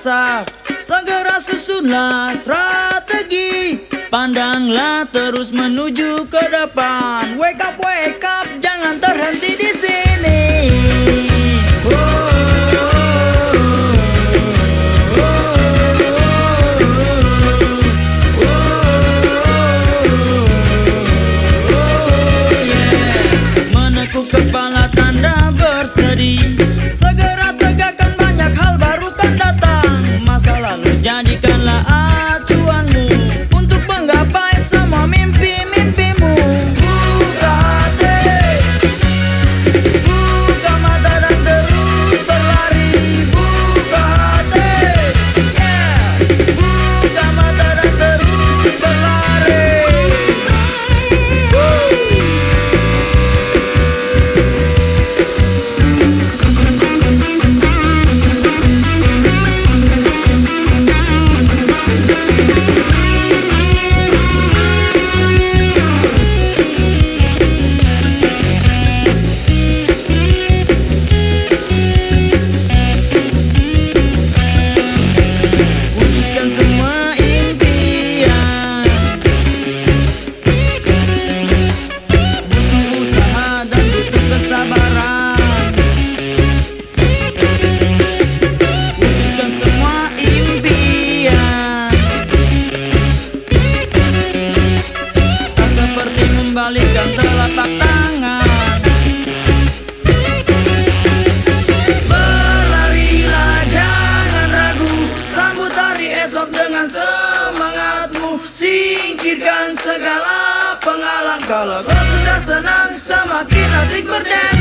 Segera susunlah strategi. Pandanglah terus menuju ke depan. Wake up, wake up, jangan terhenti di sini. practican la Alihkan telapak tangan. Berlarilah jangan ragu. Sambut hari esok dengan semangatmu. Singkirkan segala penghalang Kalau kau sudah senang semakin asik berdendam